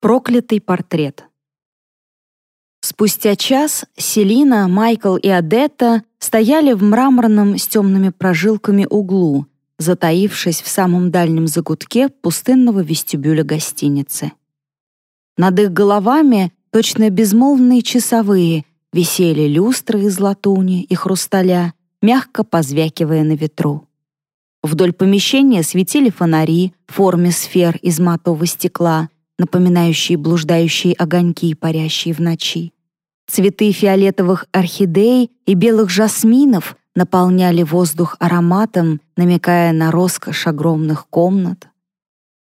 Проклятый портрет. Спустя час Селина, Майкл и Адетта стояли в мраморном с темными прожилками углу, затаившись в самом дальнем загутке пустынного вестибюля гостиницы. Над их головами, точно безмолвные часовые, висели люстры из латуни и хрусталя, мягко позвякивая на ветру. Вдоль помещения светили фонари в форме сфер из матового стекла — напоминающие блуждающие огоньки, парящие в ночи. Цветы фиолетовых орхидей и белых жасминов наполняли воздух ароматом, намекая на роскошь огромных комнат.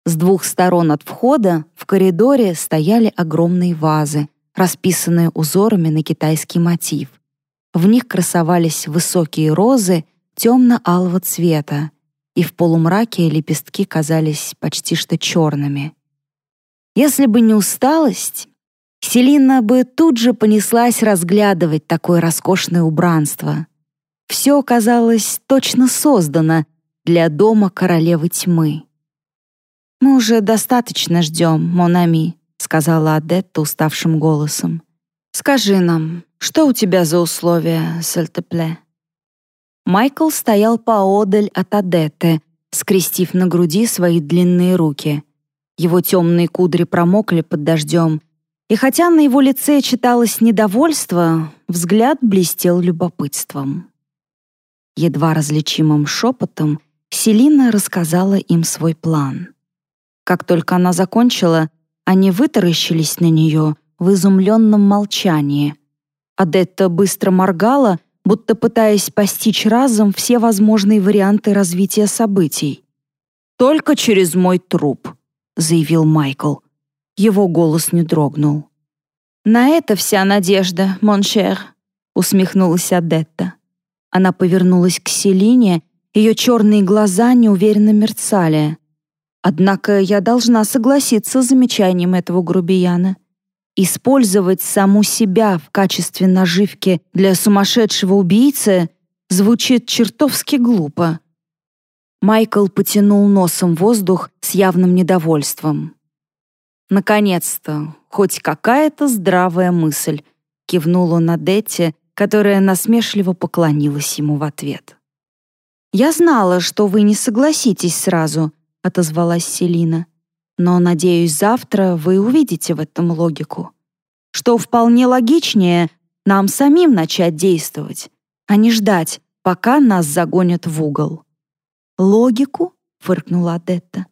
С двух сторон от входа в коридоре стояли огромные вазы, расписанные узорами на китайский мотив. В них красовались высокие розы темно-алого цвета, и в полумраке лепестки казались почти что черными. Если бы не усталость, Селина бы тут же понеслась разглядывать такое роскошное убранство. Все казалось точно создано для дома королевы тьмы. «Мы уже достаточно ждем, Монами», — сказала Адетта уставшим голосом. «Скажи нам, что у тебя за условия, Сальтепле?» Майкл стоял поодаль от Адетты, скрестив на груди свои длинные руки — его темные кудри промокли под дождем, и хотя на его лице читалось недовольство, взгляд блестел любопытством. Едва различимым шепотом Селина рассказала им свой план. Как только она закончила, они вытаращились на нее в изумленном молчании. Адетта быстро моргала, будто пытаясь постичь разом все возможные варианты развития событий. «Только через мой труп», — заявил Майкл. Его голос не дрогнул. «На это вся надежда, моншер», — усмехнулась Адетта. Она повернулась к Селине, ее черные глаза неуверенно мерцали. Однако я должна согласиться с замечанием этого грубияна. Использовать саму себя в качестве наживки для сумасшедшего убийцы звучит чертовски глупо. Майкл потянул носом воздух с явным недовольством. «Наконец-то, хоть какая-то здравая мысль», — кивнул он на Детти, которая насмешливо поклонилась ему в ответ. «Я знала, что вы не согласитесь сразу», — отозвалась Селина. «Но, надеюсь, завтра вы увидите в этом логику. Что вполне логичнее нам самим начать действовать, а не ждать, пока нас загонят в угол». «Логику?» — фыркнула Адетта.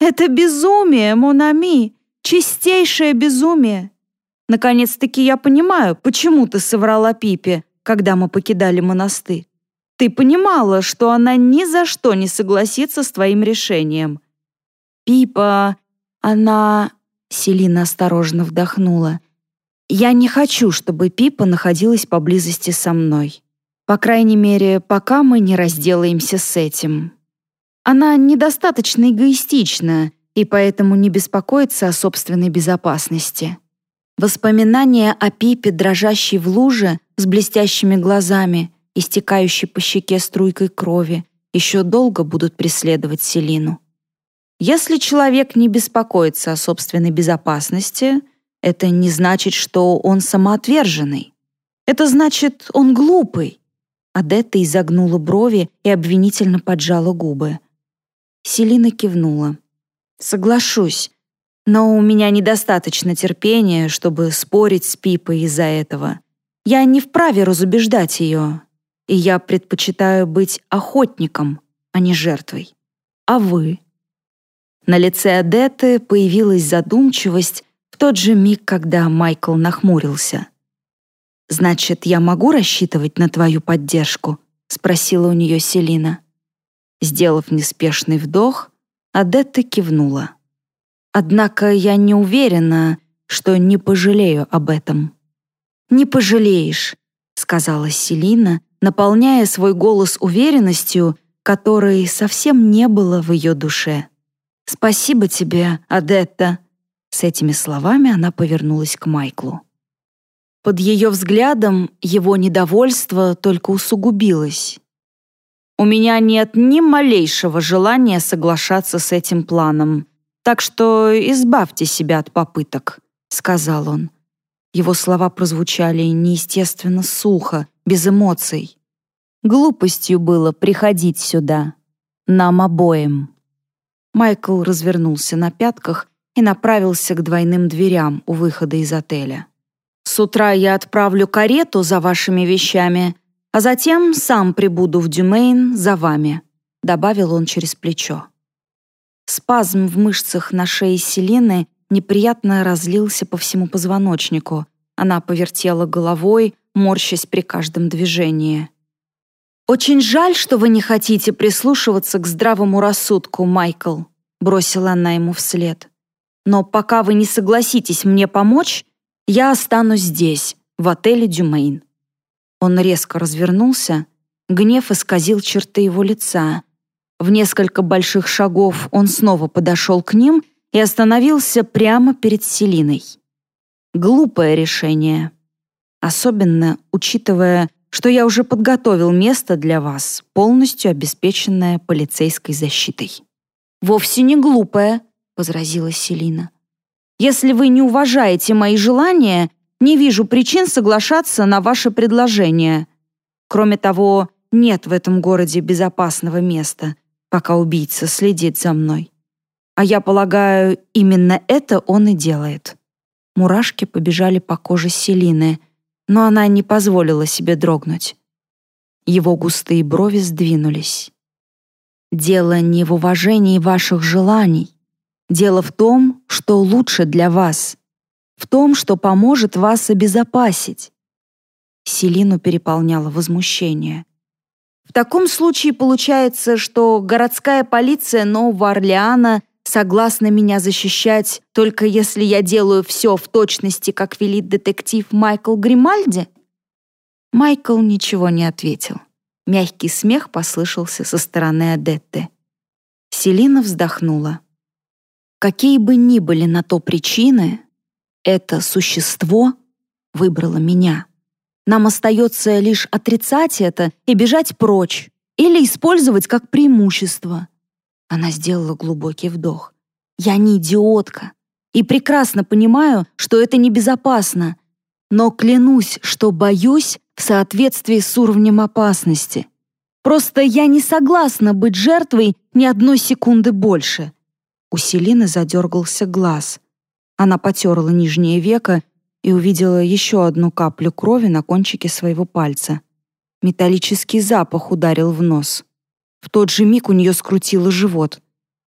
«Это безумие, Монами! Чистейшее безумие! Наконец-таки я понимаю, почему ты соврала Пипе, когда мы покидали монастырь. Ты понимала, что она ни за что не согласится с твоим решением. Пипа, она...» Селина осторожно вдохнула. «Я не хочу, чтобы Пипа находилась поблизости со мной. По крайней мере, пока мы не разделаемся с этим. Она недостаточно эгоистична и поэтому не беспокоится о собственной безопасности. Воспоминания о Пипе, дрожащей в луже, с блестящими глазами, истекающей по щеке струйкой крови, еще долго будут преследовать Селину. Если человек не беспокоится о собственной безопасности, это не значит, что он самоотверженный. Это значит, он глупый. Адетта изогнула брови и обвинительно поджала губы. Селина кивнула. «Соглашусь, но у меня недостаточно терпения, чтобы спорить с Пипой из-за этого. Я не вправе разубеждать ее, и я предпочитаю быть охотником, а не жертвой. А вы?» На лице Адетты появилась задумчивость в тот же миг, когда Майкл нахмурился. «Значит, я могу рассчитывать на твою поддержку?» — спросила у нее Селина. Сделав неспешный вдох, Адетта кивнула. «Однако я не уверена, что не пожалею об этом». «Не пожалеешь», — сказала Селина, наполняя свой голос уверенностью, которой совсем не было в ее душе. «Спасибо тебе, Адетта». С этими словами она повернулась к Майклу. Под ее взглядом его недовольство только усугубилось. У меня нет ни малейшего желания соглашаться с этим планом. Так что избавьте себя от попыток», — сказал он. Его слова прозвучали неестественно сухо, без эмоций. Глупостью было приходить сюда. Нам обоим. Майкл развернулся на пятках и направился к двойным дверям у выхода из отеля. «С утра я отправлю карету за вашими вещами, а затем сам прибуду в Дюмейн за вами», добавил он через плечо. Спазм в мышцах на шее Селины неприятно разлился по всему позвоночнику. Она повертела головой, морщась при каждом движении. «Очень жаль, что вы не хотите прислушиваться к здравому рассудку, Майкл», бросила она ему вслед. «Но пока вы не согласитесь мне помочь, я останусь здесь, в отеле «Дюмейн». Он резко развернулся, гнев исказил черты его лица. В несколько больших шагов он снова подошел к ним и остановился прямо перед Селиной. Глупое решение. Особенно учитывая, что я уже подготовил место для вас, полностью обеспеченное полицейской защитой. «Вовсе не глупое», — возразила Селина. «Если вы не уважаете мои желания, не вижу причин соглашаться на ваше предложение. Кроме того, нет в этом городе безопасного места, пока убийца следит за мной. А я полагаю, именно это он и делает. Мурашки побежали по коже Селины, но она не позволила себе дрогнуть. Его густые брови сдвинулись. Дело не в уважении ваших желаний. Дело в том, что лучше для вас. В том, что поможет вас обезопасить. Селину переполняло возмущение. В таком случае получается, что городская полиция Нового Орлеана согласна меня защищать, только если я делаю все в точности, как велит детектив Майкл Гримальди? Майкл ничего не ответил. Мягкий смех послышался со стороны Адетты. Селина вздохнула. Какие бы ни были на то причины, это существо выбрало меня. Нам остается лишь отрицать это и бежать прочь или использовать как преимущество. Она сделала глубокий вдох. Я не идиотка и прекрасно понимаю, что это небезопасно, но клянусь, что боюсь в соответствии с уровнем опасности. Просто я не согласна быть жертвой ни одной секунды больше. У Селины задергался глаз. Она потерла нижнее веко и увидела еще одну каплю крови на кончике своего пальца. Металлический запах ударил в нос. В тот же миг у нее скрутило живот.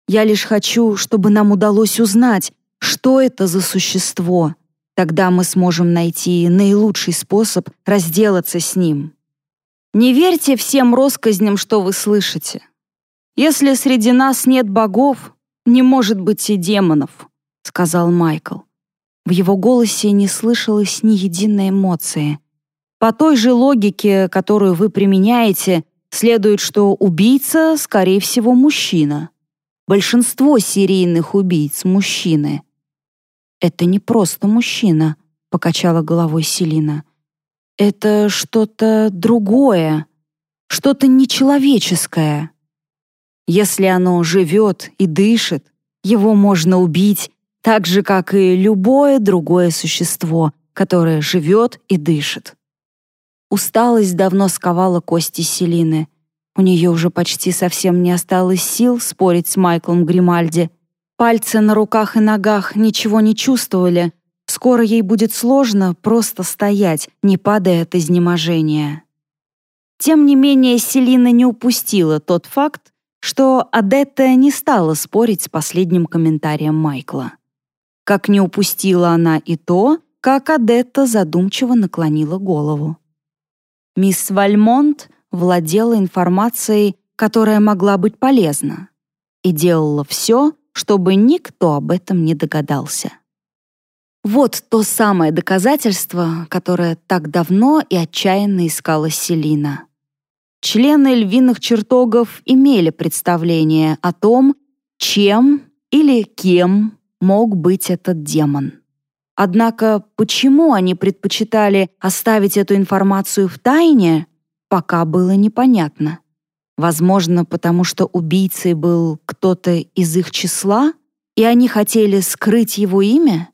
«Я лишь хочу, чтобы нам удалось узнать, что это за существо. Тогда мы сможем найти наилучший способ разделаться с ним». Не верьте всем россказням, что вы слышите. Если среди нас нет богов, не может быть и демонов, сказал Майкл. В его голосе не слышалось ни единой эмоции. По той же логике, которую вы применяете, следует, что убийца, скорее всего, мужчина. Большинство серийных убийц — мужчины. «Это не просто мужчина», — покачала головой Селина. «Это что-то другое, что-то нечеловеческое. Если оно живет и дышит, его можно убить так же, как и любое другое существо, которое живет и дышит. Усталость давно сковала кости Селины. У нее уже почти совсем не осталось сил спорить с Майклом Гримальди. Пальцы на руках и ногах ничего не чувствовали. Скоро ей будет сложно просто стоять, не падая от изнеможения. Тем не менее, Селина не упустила тот факт, что Адетта не стала спорить с последним комментарием Майкла. Как не упустила она и то, как Адетта задумчиво наклонила голову. Мисс Вальмонт владела информацией, которая могла быть полезна, и делала все, чтобы никто об этом не догадался. Вот то самое доказательство, которое так давно и отчаянно искала Селина. Члены львиных чертогов имели представление о том, чем или кем мог быть этот демон. Однако почему они предпочитали оставить эту информацию в тайне, пока было непонятно. Возможно, потому что убийцей был кто-то из их числа, и они хотели скрыть его имя?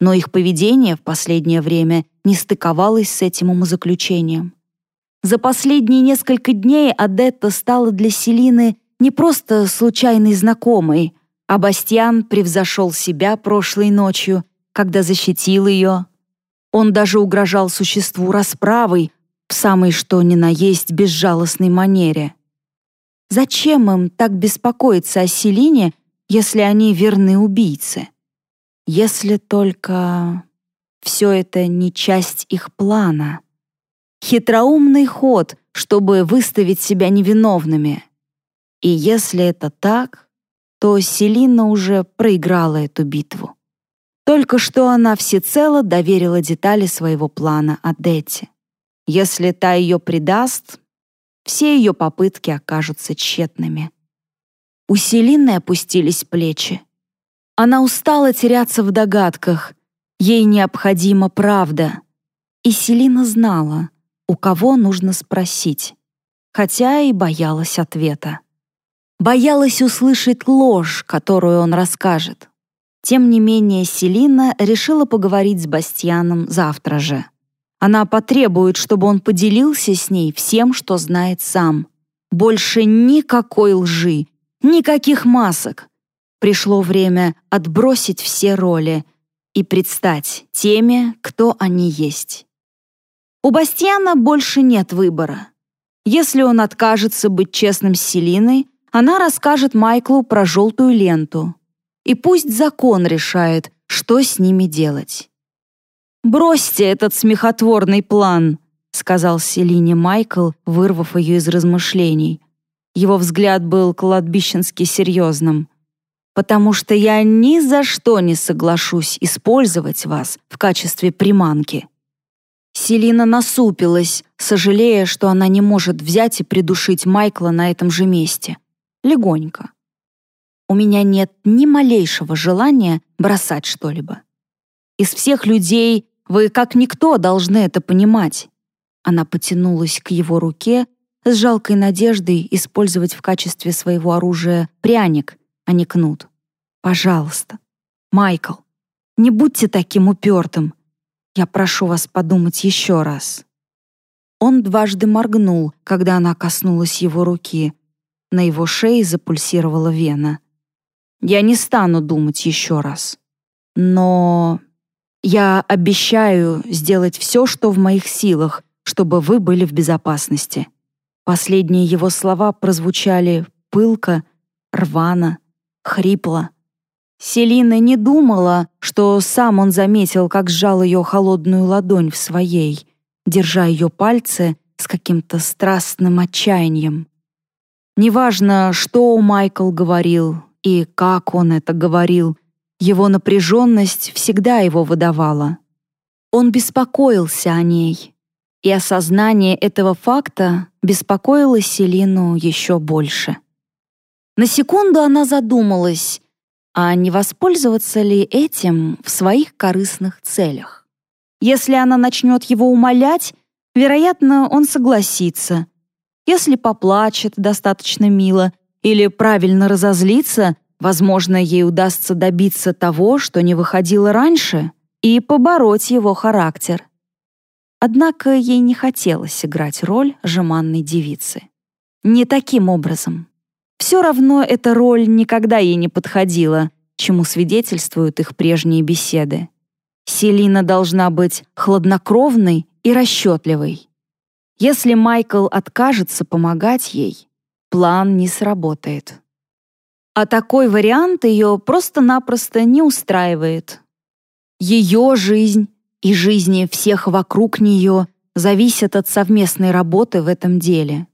Но их поведение в последнее время не стыковалось с этим умозаключением. За последние несколько дней Адетта стала для Селины не просто случайной знакомой, а Бастьян превзошел себя прошлой ночью, когда защитил ее. Он даже угрожал существу расправой в самой что ни на есть безжалостной манере. Зачем им так беспокоиться о Селине, если они верны убийцы? Если только все это не часть их плана. Хитроумный ход, чтобы выставить себя невиновными. И если это так, то Селина уже проиграла эту битву. Только что она всецело доверила детали своего плана Адетте. Если та ее предаст, все ее попытки окажутся тщетными. У Селины опустились плечи. Она устала теряться в догадках. Ей необходима правда. И Селина знала, у кого нужно спросить, хотя и боялась ответа. Боялась услышать ложь, которую он расскажет. Тем не менее, Селина решила поговорить с Бастьяном завтра же. Она потребует, чтобы он поделился с ней всем, что знает сам. Больше никакой лжи, никаких масок. Пришло время отбросить все роли и предстать теми, кто они есть. У Бастьяна больше нет выбора. Если он откажется быть честным с Селиной, она расскажет Майклу про желтую ленту. И пусть закон решает, что с ними делать. «Бросьте этот смехотворный план», — сказал Селине Майкл, вырвав ее из размышлений. Его взгляд был кладбищенски серьезным. «Потому что я ни за что не соглашусь использовать вас в качестве приманки». Селина насупилась, сожалея, что она не может взять и придушить Майкла на этом же месте. Легонько. У меня нет ни малейшего желания бросать что-либо. Из всех людей вы, как никто, должны это понимать. Она потянулась к его руке с жалкой надеждой использовать в качестве своего оружия пряник, а не кнут. Пожалуйста, Майкл, не будьте таким упертым. Я прошу вас подумать еще раз». Он дважды моргнул, когда она коснулась его руки. На его шее запульсировала вена. «Я не стану думать еще раз. Но я обещаю сделать все, что в моих силах, чтобы вы были в безопасности». Последние его слова прозвучали пылко, рвано, хрипло. Селина не думала, что сам он заметил, как сжал ее холодную ладонь в своей, держа ее пальцы с каким-то страстным отчаянием. Неважно, что Майкл говорил и как он это говорил, его напряженность всегда его выдавала. Он беспокоился о ней, и осознание этого факта беспокоило Селину еще больше. На секунду она задумалась, а не воспользоваться ли этим в своих корыстных целях. Если она начнет его умолять, вероятно, он согласится. Если поплачет достаточно мило или правильно разозлится, возможно, ей удастся добиться того, что не выходило раньше, и побороть его характер. Однако ей не хотелось играть роль жеманной девицы. Не таким образом. Все равно эта роль никогда ей не подходила, чему свидетельствуют их прежние беседы. Селина должна быть хладнокровной и расчетливой. Если Майкл откажется помогать ей, план не сработает. А такой вариант ее просто-напросто не устраивает. Ее жизнь и жизни всех вокруг нее зависят от совместной работы в этом деле.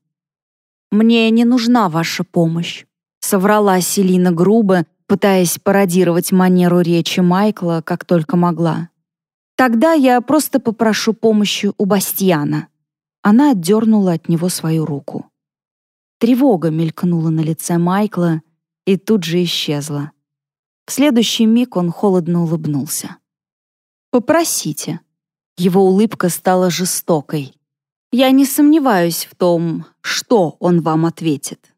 «Мне не нужна ваша помощь», — соврала Селина грубо, пытаясь пародировать манеру речи Майкла как только могла. «Тогда я просто попрошу помощи у Бастьяна». Она отдернула от него свою руку. Тревога мелькнула на лице Майкла и тут же исчезла. В следующий миг он холодно улыбнулся. «Попросите». Его улыбка стала жестокой. Я не сомневаюсь в том, что он вам ответит.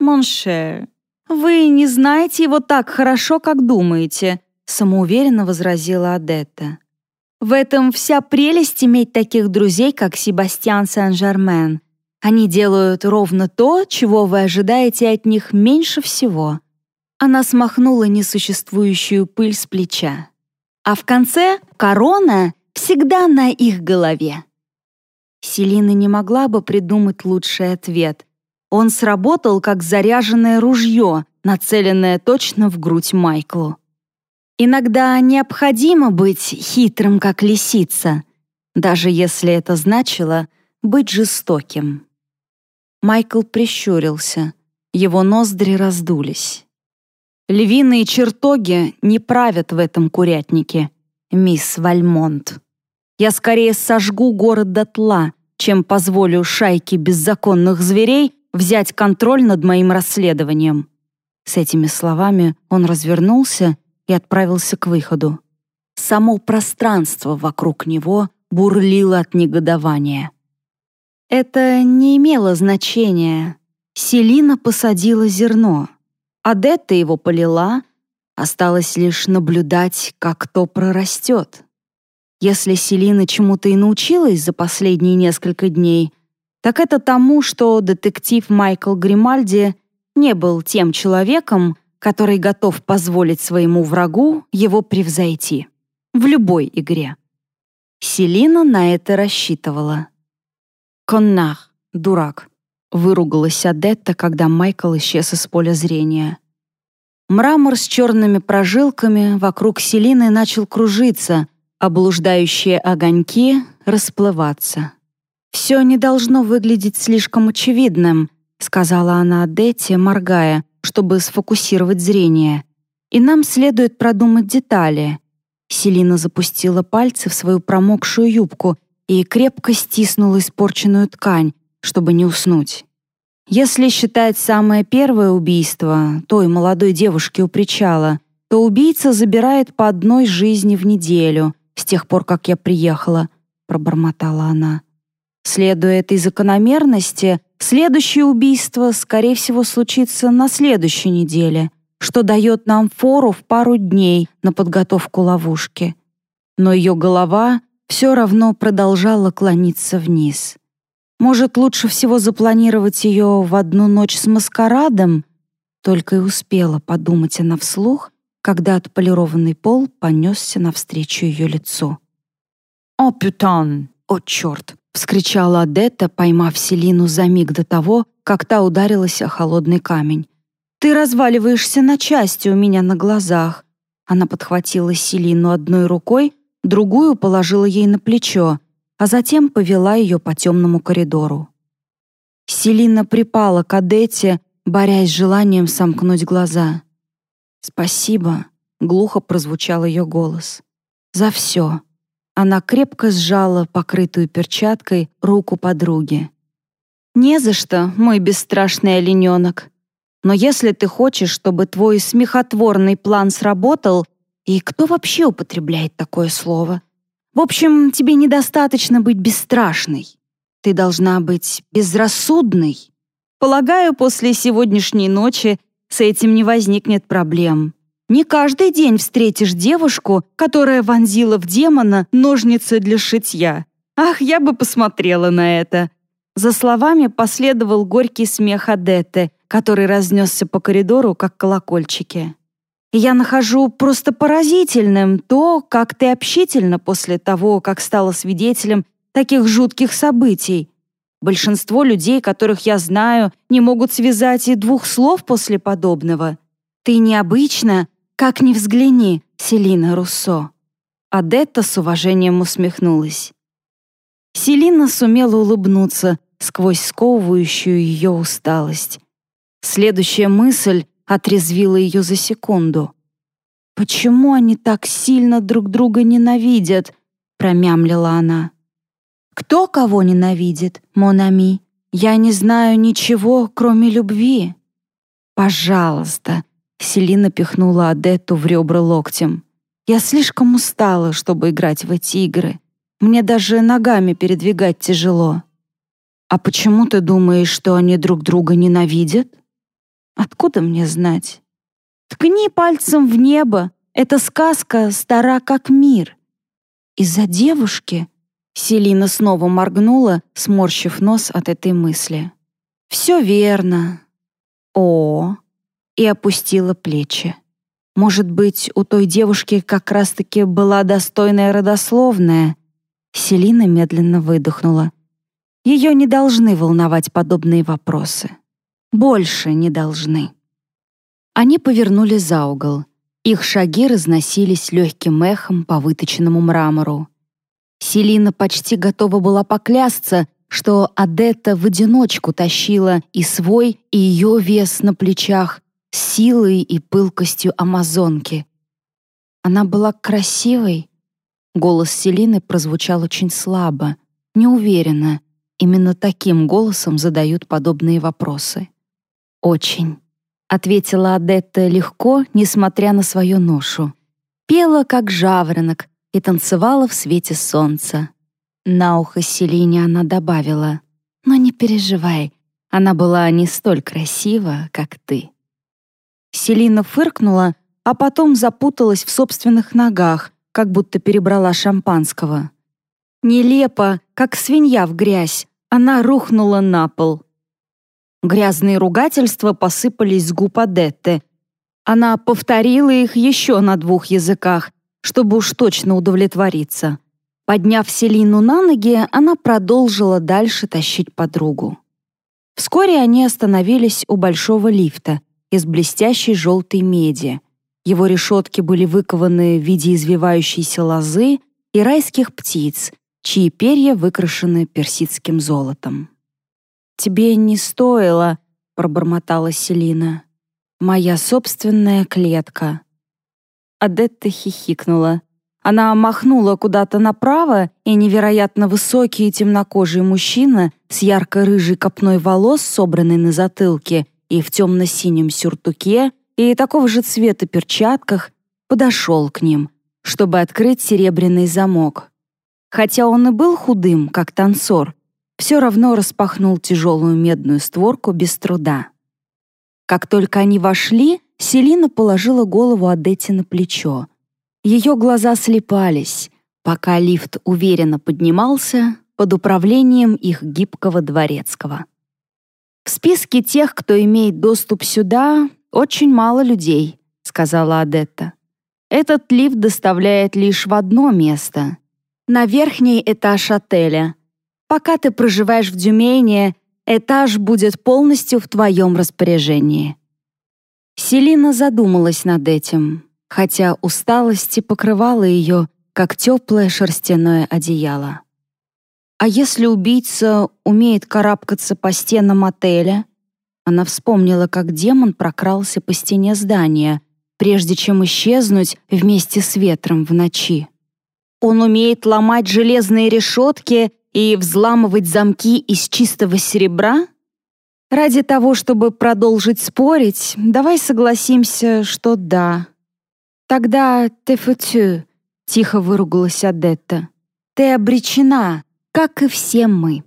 «Mon cher», «Вы не знаете его так хорошо, как думаете», самоуверенно возразила Адетта. «В этом вся прелесть иметь таких друзей, как Себастьян Сен-Жермен. Они делают ровно то, чего вы ожидаете от них меньше всего». Она смахнула несуществующую пыль с плеча. А в конце корона всегда на их голове. Селина не могла бы придумать лучший ответ. Он сработал, как заряженное ружье, нацеленное точно в грудь Майклу. Иногда необходимо быть хитрым, как лисица, даже если это значило быть жестоким. Майкл прищурился. Его ноздри раздулись. «Львиные чертоги не правят в этом курятнике, мисс Вальмонт. Я скорее сожгу город дотла, чем позволю шайке беззаконных зверей взять контроль над моим расследованием». С этими словами он развернулся и отправился к выходу. Само пространство вокруг него бурлило от негодования. Это не имело значения. Селина посадила зерно. Адетта его полила, осталось лишь наблюдать, как то прорастет. Если Селина чему-то и научилась за последние несколько дней, так это тому, что детектив Майкл Гримальди не был тем человеком, который готов позволить своему врагу его превзойти. В любой игре. Селина на это рассчитывала. «Коннах, дурак», — выругалась Адетта, когда Майкл исчез из поля зрения. Мрамор с черными прожилками вокруг Селины начал кружиться, а блуждающие огоньки — расплываться. «Все не должно выглядеть слишком очевидным», — сказала она Адетте, моргая, чтобы сфокусировать зрение. И нам следует продумать детали. Селина запустила пальцы в свою промокшую юбку и крепко стиснула испорченную ткань, чтобы не уснуть. Если считать самое первое убийство той молодой девушки у причала, то убийца забирает по одной жизни в неделю с тех пор, как я приехала, пробормотала она. Следуя этой закономерности, следующее убийство, скорее всего, случится на следующей неделе, что дает нам фору в пару дней на подготовку ловушки. Но ее голова все равно продолжала клониться вниз. Может, лучше всего запланировать ее в одну ночь с маскарадом? Только и успела подумать она вслух, когда отполированный пол понесся навстречу ее лицу. «О, пютан! О, черт!» Вскричала Адетта, поймав Селину за миг до того, как та ударилась о холодный камень. «Ты разваливаешься на части у меня на глазах». Она подхватила Селину одной рукой, другую положила ей на плечо, а затем повела ее по темному коридору. Селина припала к Адетте, борясь с желанием сомкнуть глаза. «Спасибо», — глухо прозвучал ее голос. «За все». Она крепко сжала покрытую перчаткой руку подруги. «Не за что, мой бесстрашный олененок. Но если ты хочешь, чтобы твой смехотворный план сработал, и кто вообще употребляет такое слово? В общем, тебе недостаточно быть бесстрашной. Ты должна быть безрассудной. Полагаю, после сегодняшней ночи с этим не возникнет проблем. Не каждый день встретишь девушку, которая вонзила в демона ножницы для шитья. Ах, я бы посмотрела на это. За словами последовал горький смех Адетты, который разнесся по коридору, как колокольчики. Я нахожу просто поразительным то, как ты общительна после того, как стала свидетелем таких жутких событий. Большинство людей, которых я знаю, не могут связать и двух слов после подобного. Ты необычна, как ни взгляни, Селина Руссо. Адетта с уважением усмехнулась. Селина сумела улыбнуться сквозь сковывающую ее усталость. Следующая мысль отрезвила ее за секунду. «Почему они так сильно друг друга ненавидят?» — промямлила она. «Кто кого ненавидит, Монами? Я не знаю ничего, кроме любви». «Пожалуйста, Селина пихнула Адетту в ребра локтем. «Я слишком устала, чтобы играть в эти игры. Мне даже ногами передвигать тяжело». «А почему ты думаешь, что они друг друга ненавидят?» Откуда мне знать? Ткни пальцем в небо. Эта сказка стара как мир. Из-за девушки Селина снова моргнула, сморщив нос от этой мысли. «Все верно». «О!» И опустила плечи. Может быть, у той девушки как раз-таки была достойная родословная. Селина медленно выдохнула. Ее не должны волновать подобные вопросы. Больше не должны. Они повернули за угол. Их шаги разносились легким эхом по выточенному мрамору. Селина почти готова была поклясться, что Адетта в одиночку тащила и свой, и ее вес на плечах, силой и пылкостью амазонки. Она была красивой. Голос Селины прозвучал очень слабо, неуверенно. Именно таким голосом задают подобные вопросы. «Очень», — ответила Адетта легко, несмотря на свою ношу. Пела, как жаворонок, и танцевала в свете солнца. На ухо Селине она добавила, «Но не переживай, она была не столь красива, как ты». Селина фыркнула, а потом запуталась в собственных ногах, как будто перебрала шампанского. Нелепо, как свинья в грязь, она рухнула на пол. Грязные ругательства посыпались с губ Адетты. Она повторила их еще на двух языках, чтобы уж точно удовлетвориться. Подняв Селину на ноги, она продолжила дальше тащить подругу. Вскоре они остановились у большого лифта, из блестящей желтой меди. Его решетки были выкованы в виде извивающейся лозы и райских птиц, чьи перья выкрашены персидским золотом. «Тебе не стоило», — пробормотала Селина. «Моя собственная клетка». Адетта хихикнула. Она махнула куда-то направо, и невероятно высокий темнокожий мужчина с ярко-рыжей копной волос, собранной на затылке, и в темно-синем сюртуке и такого же цвета перчатках подошел к ним, чтобы открыть серебряный замок. Хотя он и был худым, как танцор, все равно распахнул тяжелую медную створку без труда. Как только они вошли, Селина положила голову Адетти на плечо. Ее глаза слепались, пока лифт уверенно поднимался под управлением их гибкого дворецкого. «В списке тех, кто имеет доступ сюда, очень мало людей», — сказала Адетта. «Этот лифт доставляет лишь в одно место — на верхний этаж отеля. Пока ты проживаешь в Дюмейне, этаж будет полностью в твоем распоряжении». Селина задумалась над этим, хотя усталость покрывала ее, как теплое шерстяное одеяло. А если убийца умеет карабкаться по стенам отеля? Она вспомнила, как демон прокрался по стене здания, прежде чем исчезнуть вместе с ветром в ночи. Он умеет ломать железные решетки и взламывать замки из чистого серебра? Ради того, чтобы продолжить спорить, давай согласимся, что да. Тогда ты футю, тихо выругалась Адетта. Ты обречена как и все мы.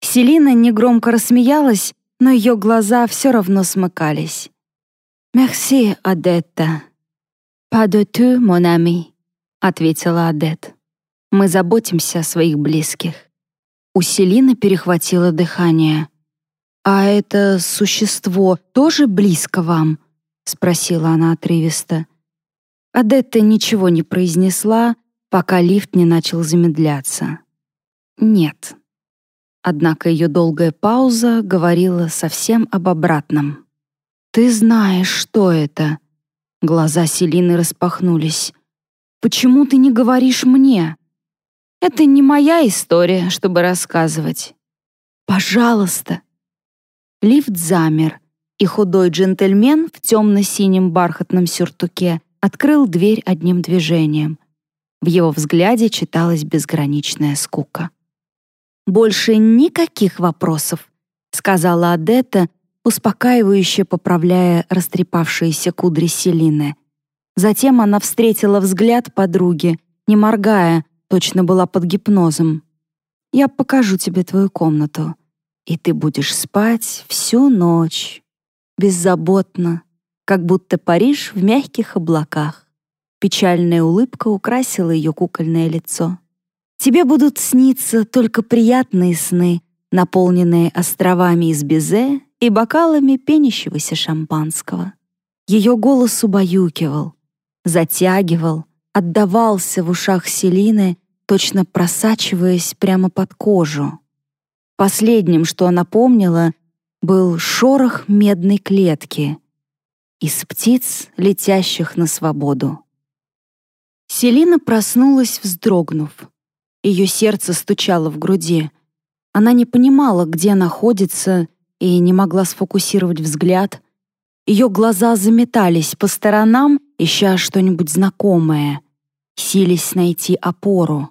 Селина негромко рассмеялась, но ее глаза все равно смыкались. «Мерси, Адетта». «Pas de tout, mon ami», — ответила Адет. «Мы заботимся о своих близких». У Селины перехватило дыхание. «А это существо тоже близко вам?» — спросила она отрывисто. Адетта ничего не произнесла, пока лифт не начал замедляться. Нет. Однако ее долгая пауза говорила совсем об обратном. «Ты знаешь, что это?» Глаза Селины распахнулись. «Почему ты не говоришь мне?» «Это не моя история, чтобы рассказывать». «Пожалуйста». Лифт замер, и худой джентльмен в темно-синем бархатном сюртуке открыл дверь одним движением. В его взгляде читалась безграничная скука. «Больше никаких вопросов», — сказала Адетта, успокаивающе поправляя растрепавшиеся кудри Селины. Затем она встретила взгляд подруги, не моргая, точно была под гипнозом. «Я покажу тебе твою комнату, и ты будешь спать всю ночь». беззаботно, как будто Париж в мягких облаках. Печальная улыбка украсила ее кукольное лицо. Тебе будут сниться только приятные сны, наполненные островами из безе и бокалами пенящегося шампанского. Ее голос убаюкивал, затягивал, отдавался в ушах Селины, точно просачиваясь прямо под кожу. Последним, что она помнила, был шорох медной клетки из птиц, летящих на свободу. Селина проснулась, вздрогнув. Ее сердце стучало в груди. Она не понимала, где находится, и не могла сфокусировать взгляд. Ее глаза заметались по сторонам, ища что-нибудь знакомое, сились найти опору.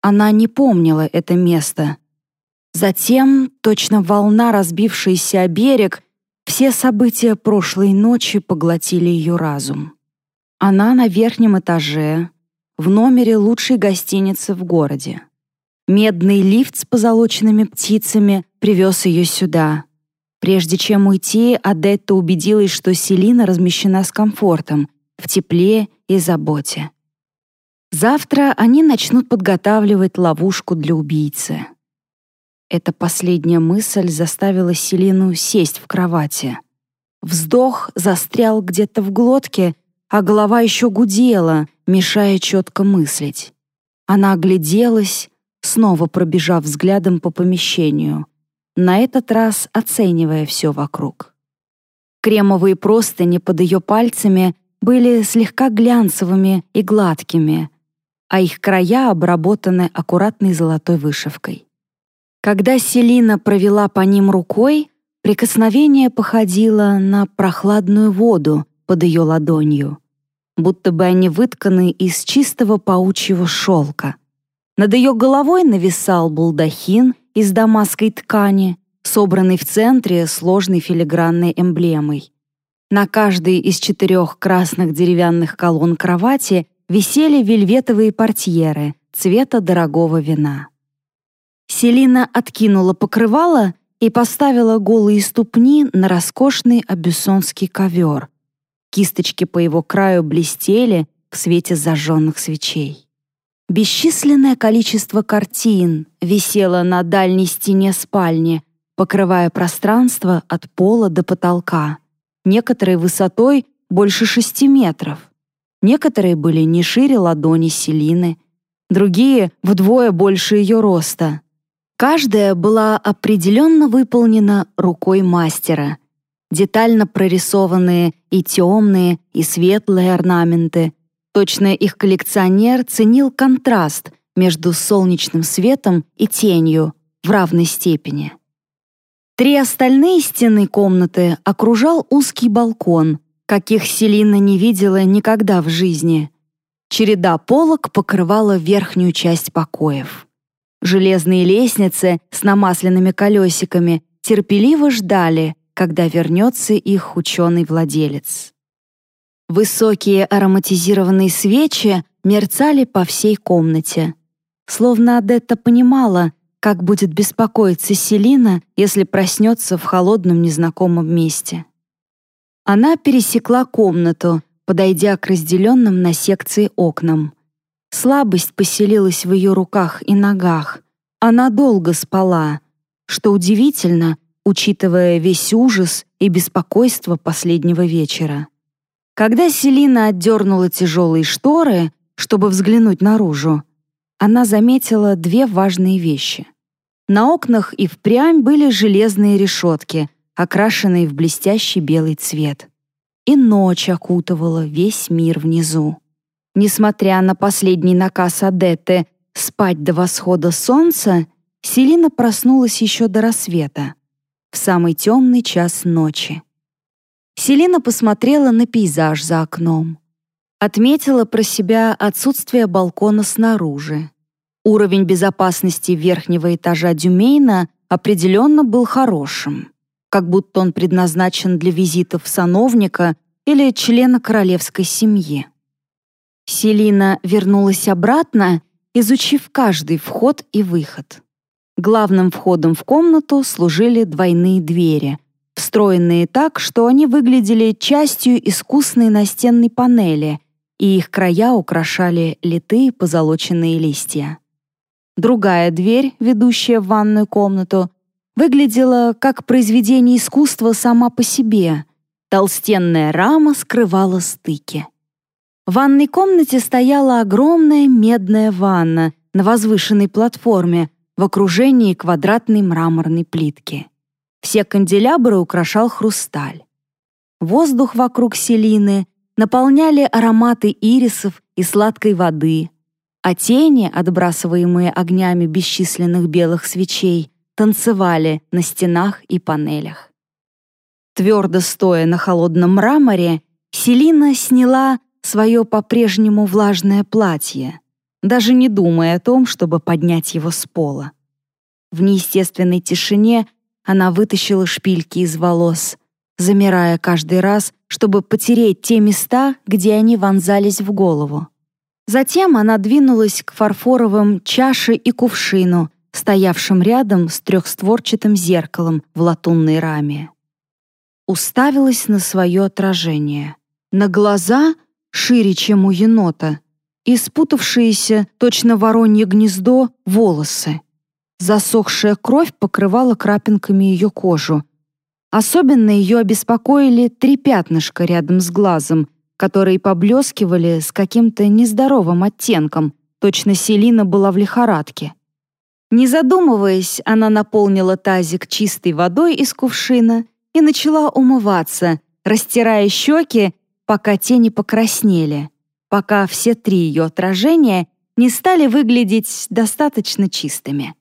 Она не помнила это место. Затем, точно волна, разбившаяся о берег, все события прошлой ночи поглотили ее разум. Она на верхнем этаже, в номере лучшей гостиницы в городе. Медный лифт с позолоченными птицами привез ее сюда. Прежде чем уйти, Адетта убедилась, что Селина размещена с комфортом, в тепле и заботе. Завтра они начнут подготавливать ловушку для убийцы. Эта последняя мысль заставила Селину сесть в кровати. Вздох застрял где-то в глотке, а голова еще гудела, мешая четко мыслить. Она огляделась, снова пробежав взглядом по помещению, на этот раз оценивая все вокруг. Кремовые простыни под ее пальцами были слегка глянцевыми и гладкими, а их края обработаны аккуратной золотой вышивкой. Когда Селина провела по ним рукой, прикосновение походило на прохладную воду под ее ладонью, будто бы они вытканы из чистого паучьего шелка. Над ее головой нависал балдахин из дамасской ткани, собранный в центре сложной филигранной эмблемой. На каждой из четырех красных деревянных колонн кровати висели вельветовые портьеры цвета дорогого вина. Селина откинула покрывало и поставила голые ступни на роскошный абюссонский ковер. Кисточки по его краю блестели в свете зажженных свечей. Бесчисленное количество картин висело на дальней стене спальни, покрывая пространство от пола до потолка, некоторые высотой больше шести метров. Некоторые были не шире ладони Селины, другие — вдвое больше ее роста. Каждая была определенно выполнена рукой мастера. Детально прорисованные и темные, и светлые орнаменты. Точно их коллекционер ценил контраст между солнечным светом и тенью в равной степени. Три остальные стены комнаты окружал узкий балкон, каких Селина не видела никогда в жизни. Череда полок покрывала верхнюю часть покоев. Железные лестницы с намасленными колесиками терпеливо ждали, когда вернется их ученый-владелец. Высокие ароматизированные свечи мерцали по всей комнате. Словно Адетта понимала, как будет беспокоиться Селина, если проснется в холодном незнакомом месте. Она пересекла комнату, подойдя к разделенным на секции окнам. Слабость поселилась в ее руках и ногах. Она долго спала, что удивительно, учитывая весь ужас и беспокойство последнего вечера. Когда Селина отдернула тяжелые шторы, чтобы взглянуть наружу, она заметила две важные вещи. На окнах и впрямь были железные решетки, окрашенные в блестящий белый цвет. И ночь окутывала весь мир внизу. Несмотря на последний наказ Адетты спать до восхода солнца, Селина проснулась еще до рассвета, в самый темный час ночи. Селина посмотрела на пейзаж за окном. Отметила про себя отсутствие балкона снаружи. Уровень безопасности верхнего этажа Дюмейна определенно был хорошим как будто он предназначен для визитов сановника или члена королевской семьи. Селина вернулась обратно, изучив каждый вход и выход. Главным входом в комнату служили двойные двери, встроенные так, что они выглядели частью искусной настенной панели, и их края украшали литые позолоченные листья. Другая дверь, ведущая в ванную комнату, выглядела как произведение искусства сама по себе. Толстенная рама скрывала стыки. В ванной комнате стояла огромная медная ванна на возвышенной платформе в окружении квадратной мраморной плитки. Все канделябры украшал хрусталь. Воздух вокруг Селины наполняли ароматы ирисов и сладкой воды, а тени, отбрасываемые огнями бесчисленных белых свечей, танцевали на стенах и панелях. Твердо стоя на холодном мраморе, Селина сняла свое по-прежнему влажное платье, даже не думая о том, чтобы поднять его с пола. В неестественной тишине она вытащила шпильки из волос, замирая каждый раз, чтобы потереть те места, где они вонзались в голову. Затем она двинулась к фарфоровым чаше и кувшину, стоявшим рядом с трехстворчатым зеркалом в латунной раме. Уставилась на свое отражение. На глаза шире, чем у енота, и спутавшиеся, точно воронье гнездо, волосы. Засохшая кровь покрывала крапинками ее кожу. Особенно ее обеспокоили три пятнышка рядом с глазом, которые поблескивали с каким-то нездоровым оттенком, точно Селина была в лихорадке. Не задумываясь, она наполнила тазик чистой водой из кувшина и начала умываться, растирая щеки, пока те не покраснели, пока все три ее отражения не стали выглядеть достаточно чистыми.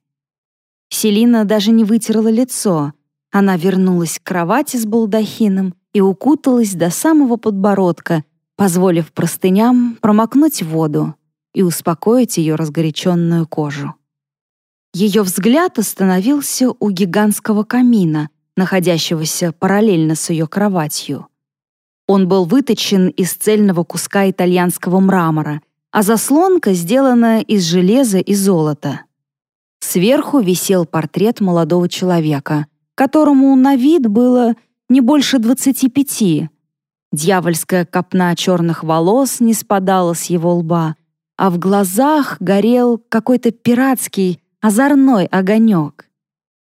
Селина даже не вытерла лицо. Она вернулась к кровати с балдахином и укуталась до самого подбородка, позволив простыням промокнуть воду и успокоить ее разгоряченную кожу. Ее взгляд остановился у гигантского камина, находящегося параллельно с ее кроватью. Он был выточен из цельного куска итальянского мрамора, а заслонка сделана из железа и золота. Сверху висел портрет молодого человека, которому на вид было не больше двадцати пяти. Дьявольская копна черных волос не спадала с его лба, а в глазах горел какой-то пиратский, озорной огонек.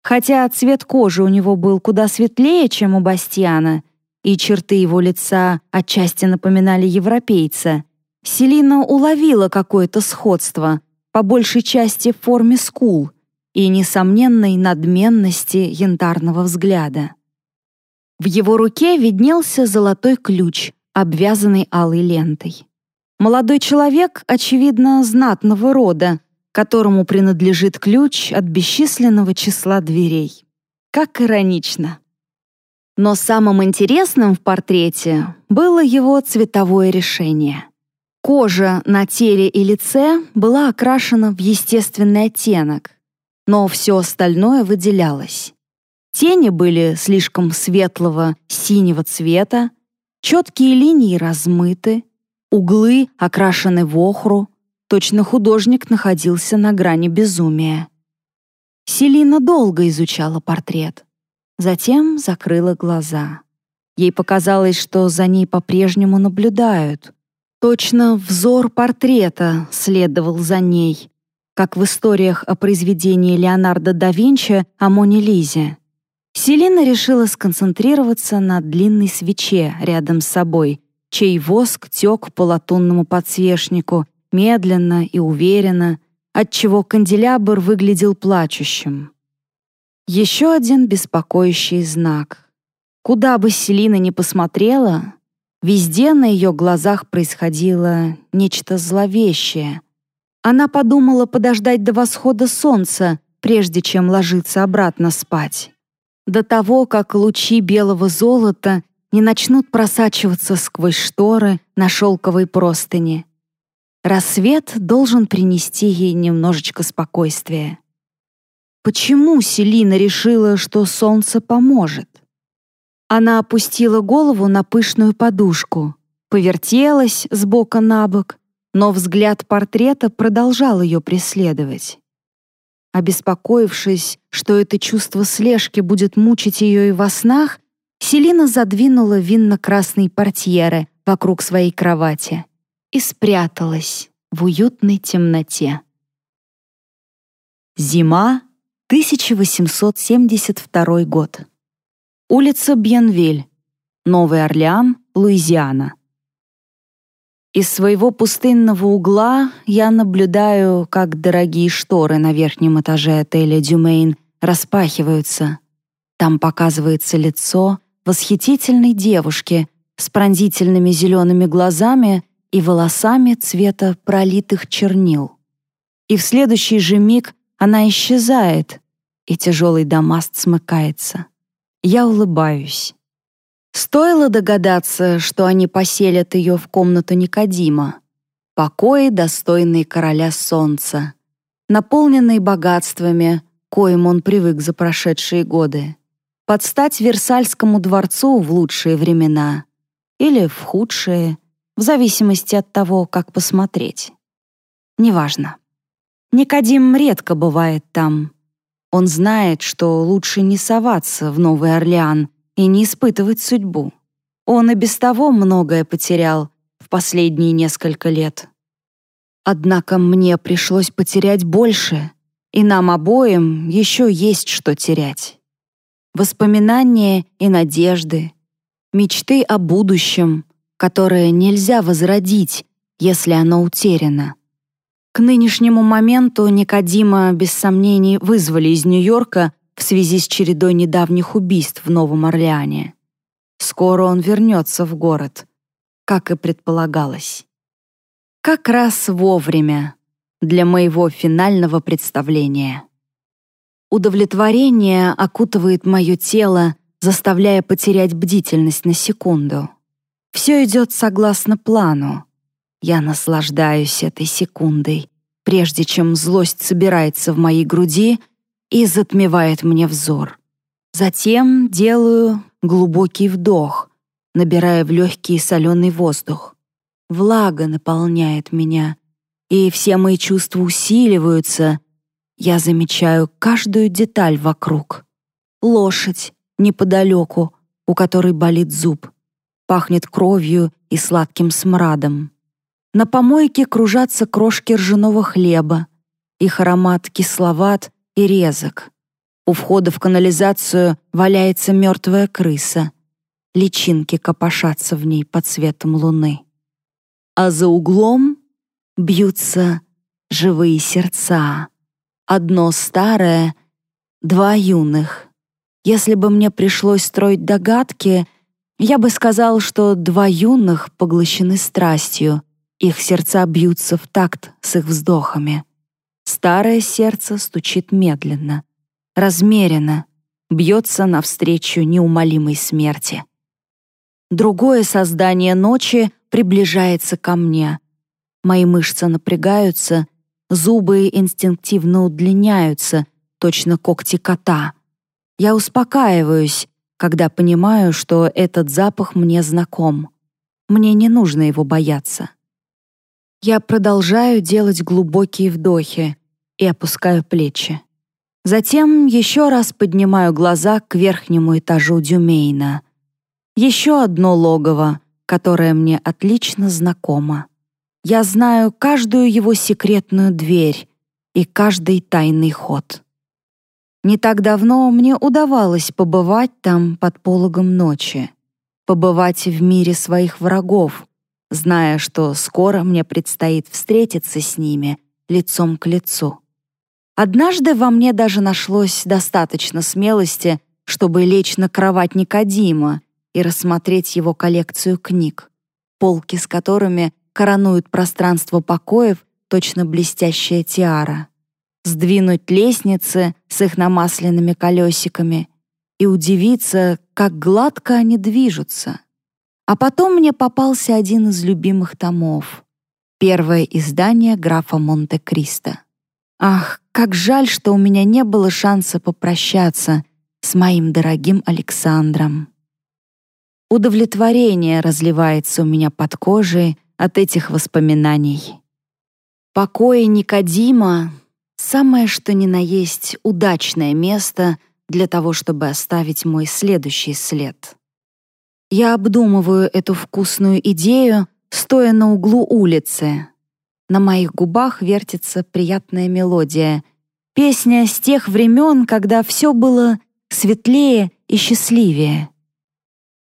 Хотя цвет кожи у него был куда светлее, чем у Бастиана, и черты его лица отчасти напоминали европейца, Селина уловила какое-то сходство, по большей части в форме скул и несомненной надменности янтарного взгляда. В его руке виднелся золотой ключ, обвязанный алой лентой. Молодой человек, очевидно, знатного рода, которому принадлежит ключ от бесчисленного числа дверей. Как иронично. Но самым интересным в портрете было его цветовое решение. Кожа на теле и лице была окрашена в естественный оттенок, но все остальное выделялось. Тени были слишком светлого синего цвета, четкие линии размыты, углы окрашены в охру, Точно художник находился на грани безумия. Селина долго изучала портрет. Затем закрыла глаза. Ей показалось, что за ней по-прежнему наблюдают. Точно взор портрета следовал за ней, как в историях о произведении Леонардо да Винчи о Моне Лизе. Селина решила сконцентрироваться на длинной свече рядом с собой, чей воск тек по латунному подсвечнику медленно и уверенно, отчего канделябр выглядел плачущим. Еще один беспокоящий знак. Куда бы Селина ни посмотрела, везде на ее глазах происходило нечто зловещее. Она подумала подождать до восхода солнца, прежде чем ложиться обратно спать. До того, как лучи белого золота не начнут просачиваться сквозь шторы на шелковой простыни. Рассвет должен принести ей немножечко спокойствия. Почему Селина решила, что солнце поможет? Она опустила голову на пышную подушку, повертелась с бока на бок, но взгляд портрета продолжал ее преследовать. Обеспокоившись, что это чувство слежки будет мучить ее и во снах, Селина задвинула винно-красные портьеры вокруг своей кровати и спряталась в уютной темноте. Зима, 1872 год. Улица Бьенвиль, Новый Орлеан, Луизиана. Из своего пустынного угла я наблюдаю, как дорогие шторы на верхнем этаже отеля «Дюмейн» распахиваются. Там показывается лицо восхитительной девушки с пронзительными зелеными глазами и волосами цвета пролитых чернил. И в следующий же миг она исчезает, и тяжелый дамаст смыкается. Я улыбаюсь. Стоило догадаться, что они поселят ее в комнату Никодима. Покои, достойные короля солнца, наполненные богатствами, коим он привык за прошедшие годы. Под стать Версальскому дворцу в лучшие времена или в худшие, в зависимости от того, как посмотреть. Неважно. Никодим редко бывает там. Он знает, что лучше не соваться в Новый Орлеан и не испытывать судьбу. Он и без того многое потерял в последние несколько лет. Однако мне пришлось потерять больше, и нам обоим еще есть что терять. Воспоминания и надежды, мечты о будущем, которое нельзя возродить, если оно утеряно. К нынешнему моменту Никодима, без сомнений, вызвали из Нью-Йорка в связи с чередой недавних убийств в Новом Орлеане. Скоро он вернется в город, как и предполагалось. Как раз вовремя для моего финального представления. Удовлетворение окутывает мое тело, заставляя потерять бдительность на секунду. Все идет согласно плану. Я наслаждаюсь этой секундой, прежде чем злость собирается в моей груди и затмевает мне взор. Затем делаю глубокий вдох, набирая в легкий соленый воздух. Влага наполняет меня, и все мои чувства усиливаются. Я замечаю каждую деталь вокруг. Лошадь неподалеку, у которой болит зуб. Пахнет кровью и сладким смрадом. На помойке кружатся крошки ржаного хлеба. Их аромат кисловат и резок. У входа в канализацию валяется мертвая крыса. Личинки копошатся в ней под светом луны. А за углом бьются живые сердца. Одно старое, два юных. Если бы мне пришлось строить догадки, я бы сказал, что два юных поглощены страстью, их сердца бьются в такт с их вздохами. Старое сердце стучит медленно, размеренно, бьется навстречу неумолимой смерти. Другое создание ночи приближается ко мне. Мои мышцы напрягаются, зубы инстинктивно удлиняются, точно когти кота. Я успокаиваюсь, когда понимаю, что этот запах мне знаком. Мне не нужно его бояться. Я продолжаю делать глубокие вдохи и опускаю плечи. Затем еще раз поднимаю глаза к верхнему этажу Дюмейна. Еще одно логово, которое мне отлично знакомо. Я знаю каждую его секретную дверь и каждый тайный ход. Не так давно мне удавалось побывать там под пологом ночи, побывать в мире своих врагов, зная, что скоро мне предстоит встретиться с ними лицом к лицу. Однажды во мне даже нашлось достаточно смелости, чтобы лечь на кровать Никодима и рассмотреть его коллекцию книг, полки с которыми коронуют пространство покоев точно блестящая тиара, сдвинуть лестницы с их намасленными колесиками и удивиться, как гладко они движутся. А потом мне попался один из любимых томов. Первое издание графа Монте-Кристо. Ах, как жаль, что у меня не было шанса попрощаться с моим дорогим Александром. Удовлетворение разливается у меня под кожей от этих воспоминаний. Покои Никодима — самое что ни на есть удачное место для того, чтобы оставить мой следующий след. Я обдумываю эту вкусную идею, стоя на углу улицы. На моих губах вертится приятная мелодия. Песня с тех времен, когда все было светлее и счастливее.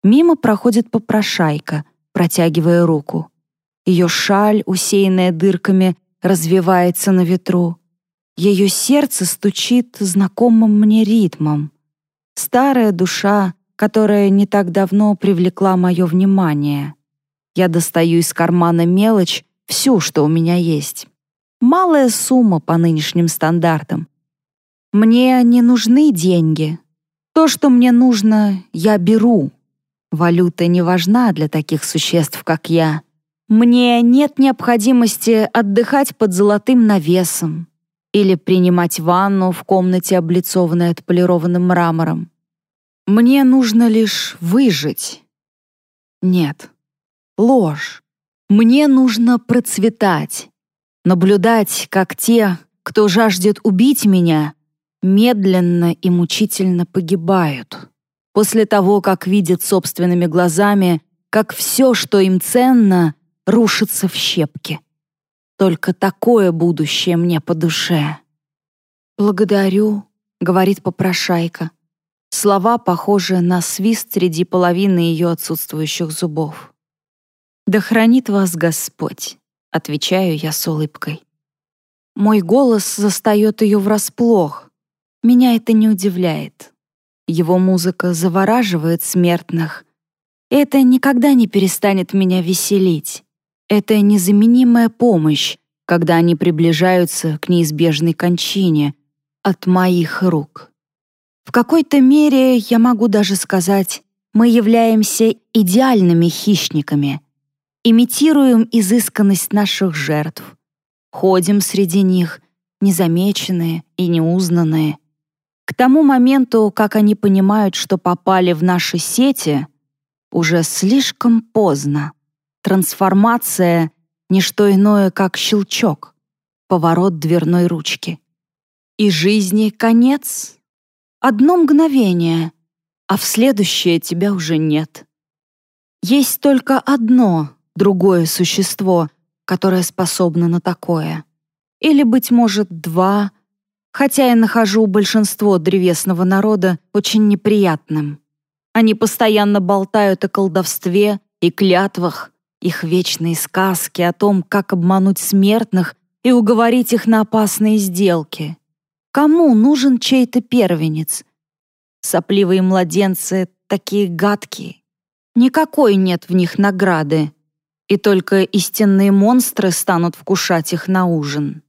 Мимо проходит попрошайка, протягивая руку. Ее шаль, усеянная дырками, развивается на ветру. Ее сердце стучит знакомым мне ритмом. Старая душа, которая не так давно привлекла мое внимание. Я достаю из кармана мелочь, всю, что у меня есть. Малая сумма по нынешним стандартам. Мне не нужны деньги. То, что мне нужно, я беру. Валюта не важна для таких существ, как я. Мне нет необходимости отдыхать под золотым навесом или принимать ванну в комнате, облицованной отполированным мрамором. Мне нужно лишь выжить. Нет, ложь. Мне нужно процветать, наблюдать, как те, кто жаждет убить меня, медленно и мучительно погибают. После того, как видят собственными глазами, как все, что им ценно, рушится в щепки. Только такое будущее мне по душе. «Благодарю», — говорит попрошайка. Слова похожи на свист среди половины ее отсутствующих зубов. «Да хранит вас Господь», — отвечаю я с улыбкой. Мой голос застает ее врасплох. Меня это не удивляет. Его музыка завораживает смертных. Это никогда не перестанет меня веселить. Это незаменимая помощь, когда они приближаются к неизбежной кончине от моих рук. В какой-то мере, я могу даже сказать, мы являемся идеальными хищниками, имитируем изысканность наших жертв, ходим среди них, незамеченные и неузнанные. К тому моменту, как они понимают, что попали в наши сети, уже слишком поздно. Трансформация — ничто иное, как щелчок, поворот дверной ручки. И жизни конец. Одно мгновение, а в следующее тебя уже нет. Есть только одно другое существо, которое способно на такое. Или, быть может, два, хотя я нахожу большинство древесного народа очень неприятным. Они постоянно болтают о колдовстве и клятвах, их вечные сказки о том, как обмануть смертных и уговорить их на опасные сделки. Кому нужен чей-то первенец? Сопливые младенцы такие гадкие. Никакой нет в них награды, и только истинные монстры станут вкушать их на ужин.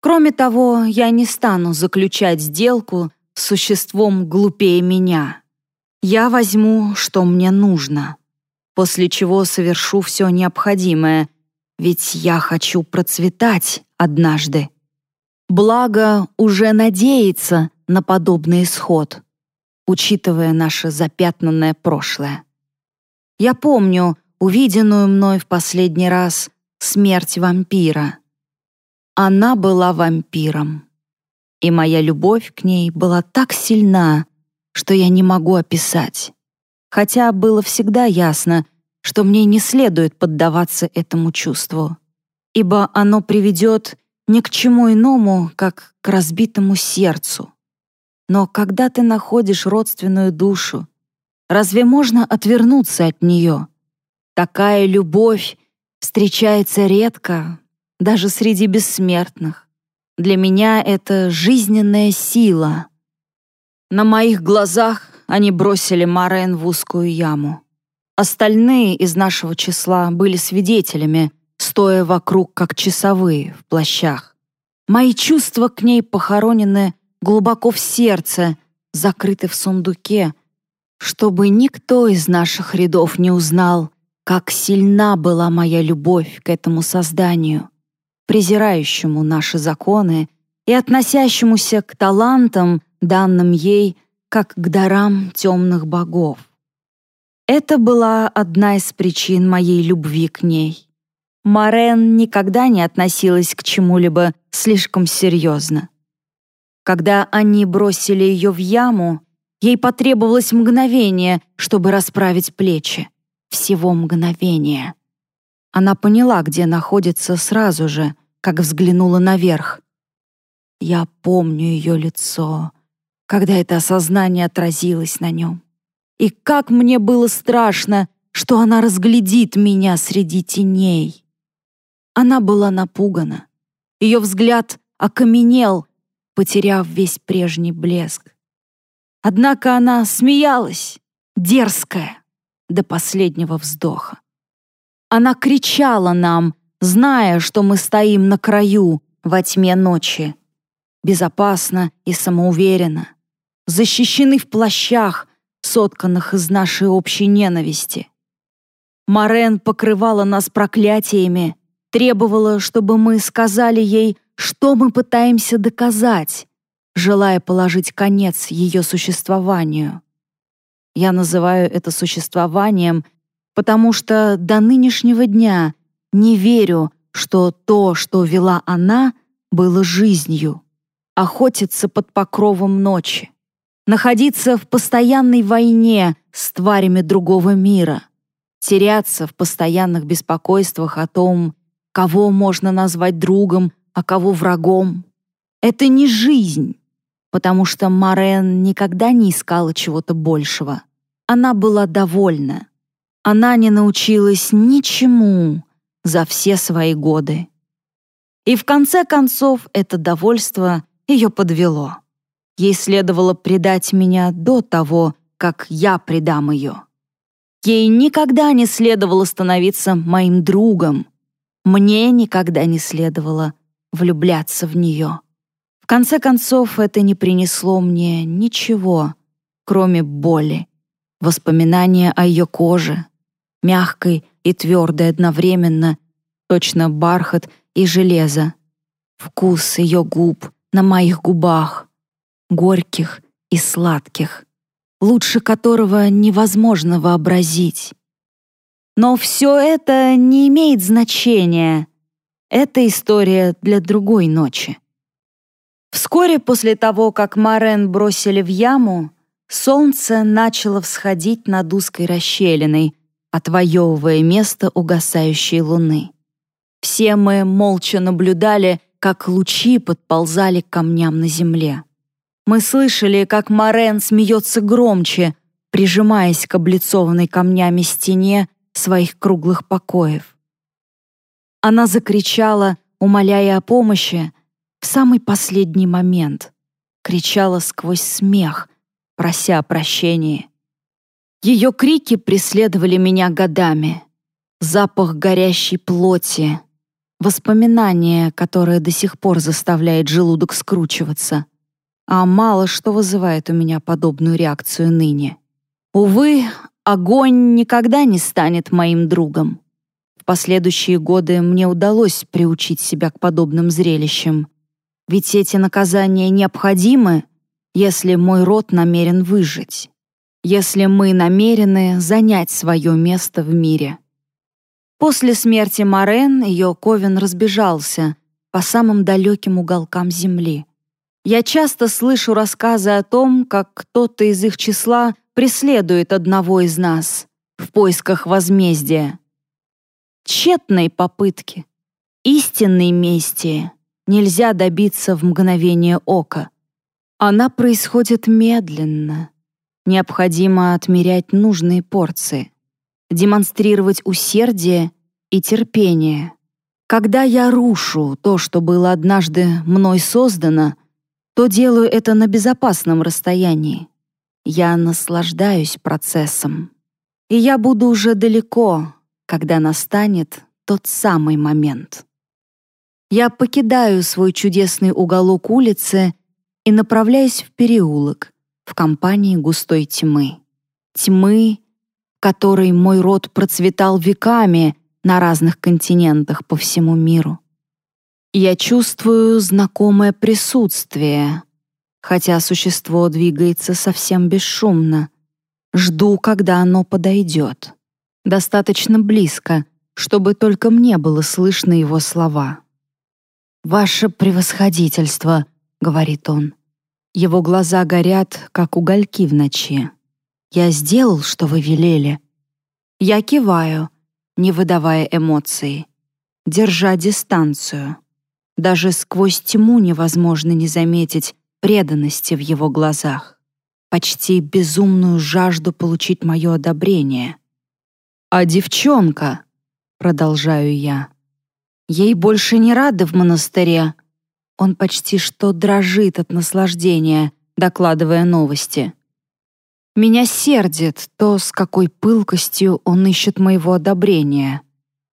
Кроме того, я не стану заключать сделку с существом глупее меня. Я возьму, что мне нужно после чего совершу все необходимое, ведь я хочу процветать однажды. Благо уже надеяться на подобный исход, учитывая наше запятнанное прошлое. Я помню увиденную мной в последний раз смерть вампира. Она была вампиром, и моя любовь к ней была так сильна, что я не могу описать хотя было всегда ясно, что мне не следует поддаваться этому чувству, ибо оно приведет ни к чему иному, как к разбитому сердцу. Но когда ты находишь родственную душу, разве можно отвернуться от нее? Такая любовь встречается редко, даже среди бессмертных. Для меня это жизненная сила. На моих глазах они бросили Марен в узкую яму. Остальные из нашего числа были свидетелями, стоя вокруг как часовые в плащах. Мои чувства к ней похоронены глубоко в сердце, закрыты в сундуке, чтобы никто из наших рядов не узнал, как сильна была моя любовь к этому созданию, презирающему наши законы и относящемуся к талантам, данным ей как к дарам темных богов. Это была одна из причин моей любви к ней. Марен никогда не относилась к чему-либо слишком серьезно. Когда они бросили ее в яму, Ей потребовалось мгновение, чтобы расправить плечи. Всего мгновение. Она поняла, где находится сразу же, как взглянула наверх. Я помню ее лицо, когда это осознание отразилось на нем. И как мне было страшно, что она разглядит меня среди теней. Она была напугана. Ее взгляд окаменел, потеряв весь прежний блеск. Однако она смеялась, дерзкая, до последнего вздоха. Она кричала нам, зная, что мы стоим на краю во тьме ночи. Безопасно и самоуверенно. Защищены в плащах, сотканных из нашей общей ненависти. Марен покрывала нас проклятиями, требовала, чтобы мы сказали ей, что мы пытаемся доказать, желая положить конец ее существованию. Я называю это существованием, потому что до нынешнего дня не верю, что то, что вела она, было жизнью. Охотиться под покровом ночи. Находиться в постоянной войне с тварями другого мира. Теряться в постоянных беспокойствах о том, кого можно назвать другом, а кого врагом. Это не жизнь потому что Марен никогда не искала чего-то большего. Она была довольна. Она не научилась ничему за все свои годы. И в конце концов это довольство ее подвело. Ей следовало предать меня до того, как я предам ее. Ей никогда не следовало становиться моим другом. Мне никогда не следовало влюбляться в нее конце концов, это не принесло мне ничего, кроме боли. Воспоминания о ее коже, мягкой и твердой одновременно, точно бархат и железо. Вкус ее губ на моих губах, горьких и сладких, лучше которого невозможно вообразить. Но все это не имеет значения. Это история для другой ночи. Вскоре после того, как Марен бросили в яму, солнце начало всходить над узкой расщелиной, отвоевывая место угасающей луны. Все мы молча наблюдали, как лучи подползали к камням на земле. Мы слышали, как Марен смеется громче, прижимаясь к облицованной камнями стене своих круглых покоев. Она закричала, умоляя о помощи, в самый последний момент кричала сквозь смех, прося о прощении. Ее крики преследовали меня годами. Запах горящей плоти, воспоминание, которое до сих пор заставляет желудок скручиваться. А мало что вызывает у меня подобную реакцию ныне. Увы, огонь никогда не станет моим другом. В последующие годы мне удалось приучить себя к подобным зрелищам, ведь эти наказания необходимы, если мой род намерен выжить, если мы намерены занять свое место в мире. После смерти Морен ее ковен разбежался по самым далеким уголкам земли. Я часто слышу рассказы о том, как кто-то из их числа преследует одного из нас в поисках возмездия. Тщетные попытки, истинной мести — нельзя добиться в мгновение ока. Она происходит медленно. Необходимо отмерять нужные порции, демонстрировать усердие и терпение. Когда я рушу то, что было однажды мной создано, то делаю это на безопасном расстоянии. Я наслаждаюсь процессом. И я буду уже далеко, когда настанет тот самый момент. Я покидаю свой чудесный уголок улицы и направляюсь в переулок, в компании густой тьмы. Тьмы, которой мой род процветал веками на разных континентах по всему миру. Я чувствую знакомое присутствие, хотя существо двигается совсем бесшумно. Жду, когда оно подойдет. Достаточно близко, чтобы только мне было слышно его слова. «Ваше превосходительство», — говорит он, Его глаза горят, как угольки в ночи. «Я сделал, что вы велели». Я киваю, не выдавая эмоций, держа дистанцию. Даже сквозь тьму невозможно не заметить преданности в его глазах, почти безумную жажду получить мое одобрение. «А девчонка?» — продолжаю я. «Ей больше не рады в монастыре». Он почти что дрожит от наслаждения, докладывая новости. Меня сердит то, с какой пылкостью он ищет моего одобрения.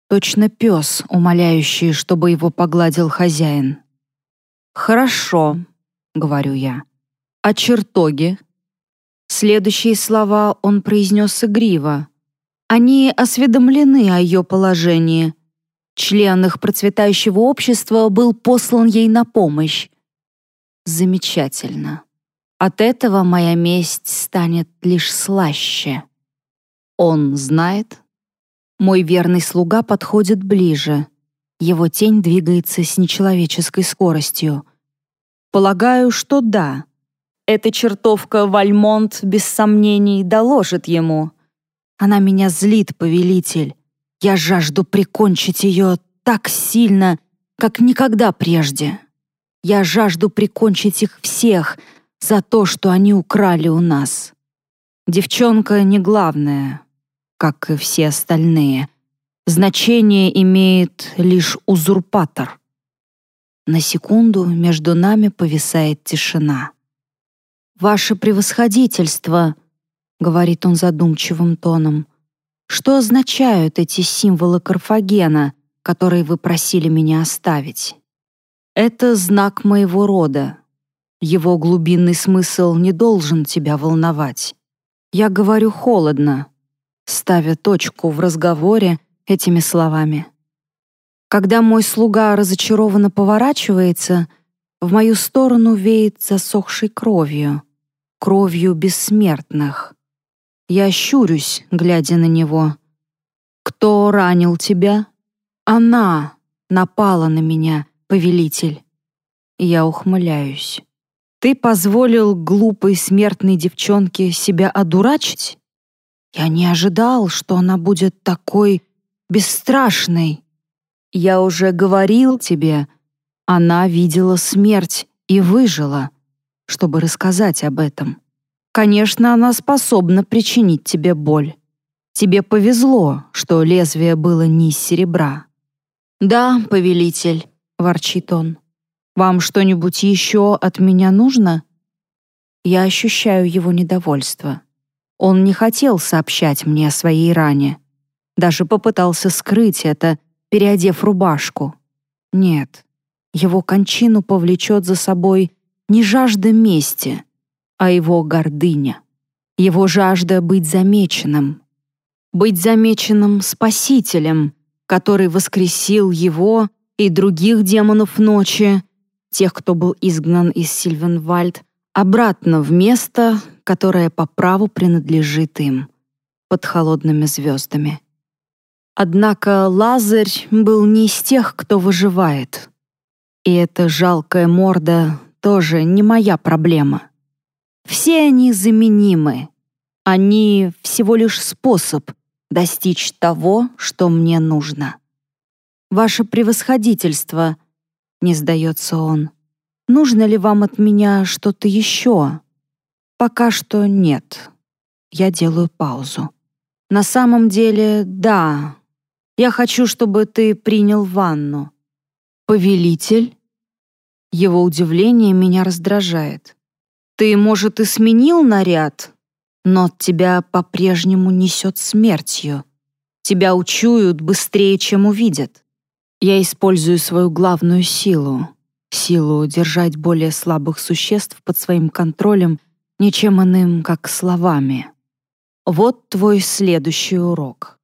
Точно пес, умоляющий, чтобы его погладил хозяин. «Хорошо», — говорю я. «А чертоги?» Следующие слова он произнес игриво. Они осведомлены о ее положении. Член их процветающего общества был послан ей на помощь. Замечательно. От этого моя месть станет лишь слаще. Он знает, мой верный слуга подходит ближе. Его тень двигается с нечеловеческой скоростью. Полагаю, что да. Эта чертовка Вальмонт без сомнений доложит ему. Она меня злит, повелитель. Я жажду прикончить ее так сильно, как никогда прежде. Я жажду прикончить их всех за то, что они украли у нас. Девчонка не главное, как и все остальные. Значение имеет лишь узурпатор. На секунду между нами повисает тишина. «Ваше превосходительство», — говорит он задумчивым тоном, «что означают эти символы Карфагена, которые вы просили меня оставить?» «Это знак моего рода. Его глубинный смысл не должен тебя волновать. Я говорю холодно, ставя точку в разговоре этими словами. Когда мой слуга разочарованно поворачивается, в мою сторону веет засохшей кровью, кровью бессмертных. Я щурюсь, глядя на него. «Кто ранил тебя?» «Она напала на меня, повелитель». Я ухмыляюсь. «Ты позволил глупой смертной девчонке себя одурачить?» Я не ожидал, что она будет такой бесстрашной. Я уже говорил тебе, она видела смерть и выжила, чтобы рассказать об этом. Конечно, она способна причинить тебе боль. Тебе повезло, что лезвие было не из серебра. «Да, повелитель», — ворчит он. «Вам что-нибудь еще от меня нужно?» Я ощущаю его недовольство. Он не хотел сообщать мне о своей ране. Даже попытался скрыть это, переодев рубашку. Нет, его кончину повлечет за собой не жажда мести, а его гордыня. Его жажда быть замеченным. Быть замеченным спасителем, который воскресил его и других демонов ночи, тех, кто был изгнан из Сильвенвальд, обратно в место, которое по праву принадлежит им, под холодными звездами. Однако Лазарь был не из тех, кто выживает. И эта жалкая морда тоже не моя проблема. Все они заменимы. Они всего лишь способ достичь того, что мне нужно. «Ваше превосходительство», — не сдается он, — «нужно ли вам от меня что-то еще?» Пока что нет. Я делаю паузу. На самом деле, да. Я хочу, чтобы ты принял ванну. Повелитель? Его удивление меня раздражает. Ты, может, и сменил наряд, но от тебя по-прежнему несет смертью. Тебя учуют быстрее, чем увидят. Я использую свою главную силу — силу держать более слабых существ под своим контролем ничем иным, как словами. Вот твой следующий урок.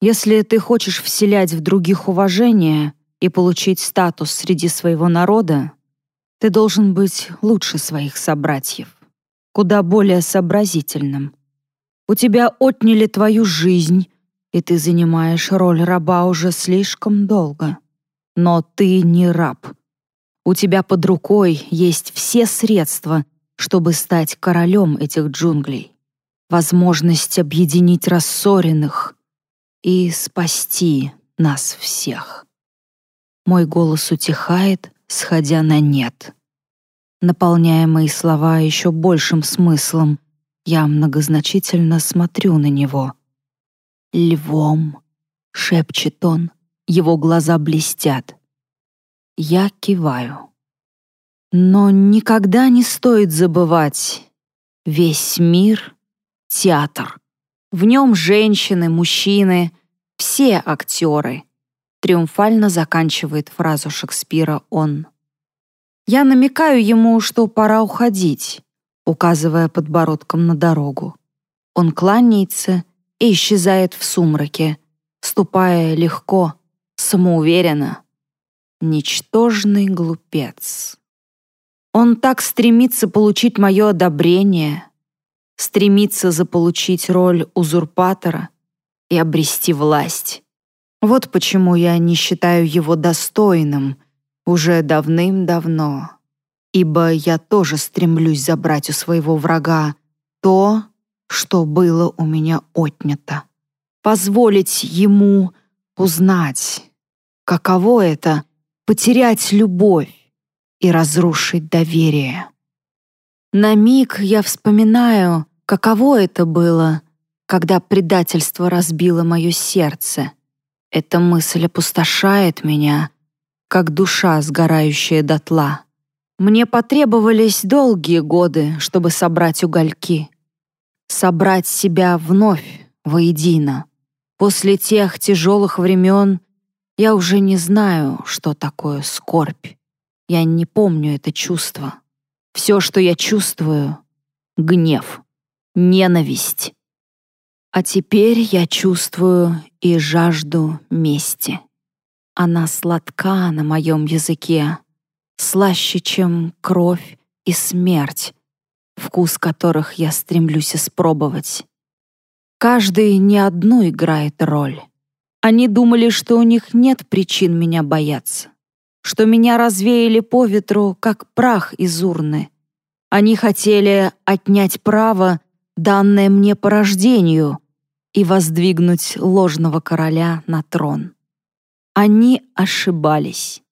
Если ты хочешь вселять в других уважение и получить статус среди своего народа, ты должен быть лучше своих собратьев, куда более сообразительным. У тебя отняли твою жизнь, и ты занимаешь роль раба уже слишком долго. Но ты не раб. У тебя под рукой есть все средства, чтобы стать королем этих джунглей, возможность объединить рассоренных и спасти нас всех. Мой голос утихает, сходя на «нет». Наполняя мои слова еще большим смыслом, я многозначительно смотрю на него. «Львом», — шепчет он, его глаза блестят. Я киваю. Но никогда не стоит забывать, весь мир — театр. В нем женщины, мужчины, все актеры. Триумфально заканчивает фразу Шекспира он. Я намекаю ему, что пора уходить, указывая подбородком на дорогу. Он кланяется и исчезает в сумраке, ступая легко, самоуверенно. Ничтожный глупец. Он так стремится получить мое одобрение, стремится заполучить роль узурпатора и обрести власть. Вот почему я не считаю его достойным уже давным-давно, ибо я тоже стремлюсь забрать у своего врага то, что было у меня отнято. Позволить ему узнать, каково это — потерять любовь, и разрушить доверие. На миг я вспоминаю, каково это было, когда предательство разбило мое сердце. Эта мысль опустошает меня, как душа, сгорающая дотла. Мне потребовались долгие годы, чтобы собрать угольки. Собрать себя вновь воедино. После тех тяжелых времен я уже не знаю, что такое скорбь. Я не помню это чувство. Все, что я чувствую — гнев, ненависть. А теперь я чувствую и жажду мести. Она сладка на моем языке, слаще, чем кровь и смерть, вкус которых я стремлюсь испробовать. Каждый не одну играет роль. Они думали, что у них нет причин меня бояться что меня развеяли по ветру, как прах из урны. Они хотели отнять право, данное мне по рождению, и воздвигнуть ложного короля на трон. Они ошибались.